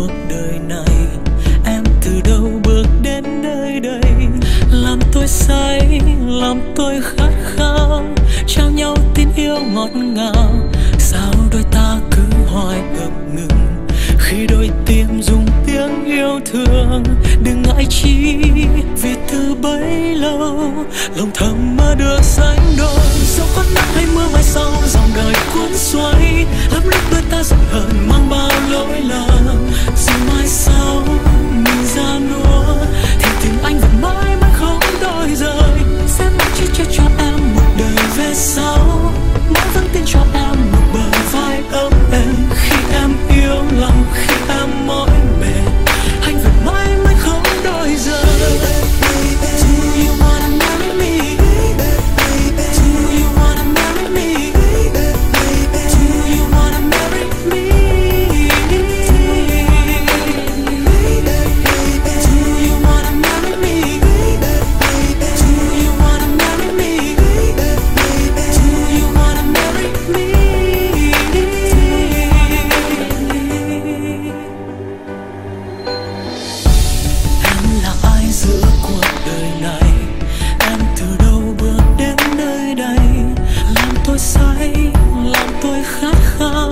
cuộc đời này? Em từ đâu bước đến nơi đây? Làm tôi say, làm tôi khát khao, trao nhau tin yêu ngọt ngào. Sao đôi ta cứ hoài ngập ngừng? Khi đôi tim dùng tiếng yêu thương, đừng ngại chi, vì từ bấy lâu, lòng thầm mơ được sánh đôi. Dẫu có nắng hay mưa mai sau, dòng đời cuốn xoay, lắm lúc đôi ta giận hờn, mang bao lỗi lầm. 好